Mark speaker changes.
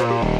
Speaker 1: Wow.